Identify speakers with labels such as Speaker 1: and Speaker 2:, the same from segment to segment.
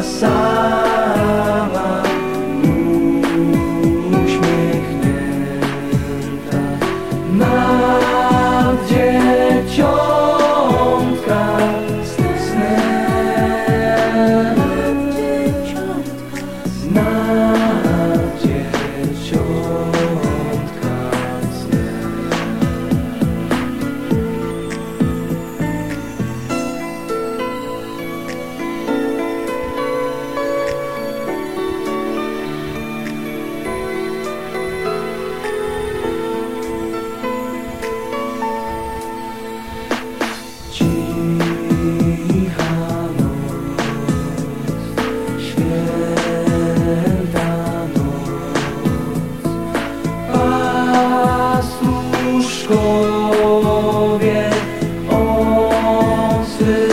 Speaker 1: passar. to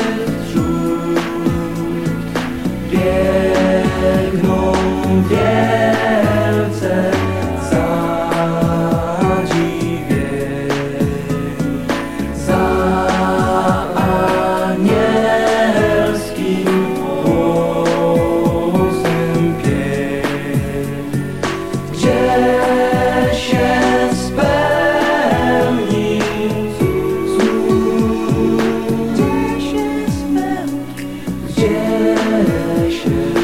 Speaker 1: 也许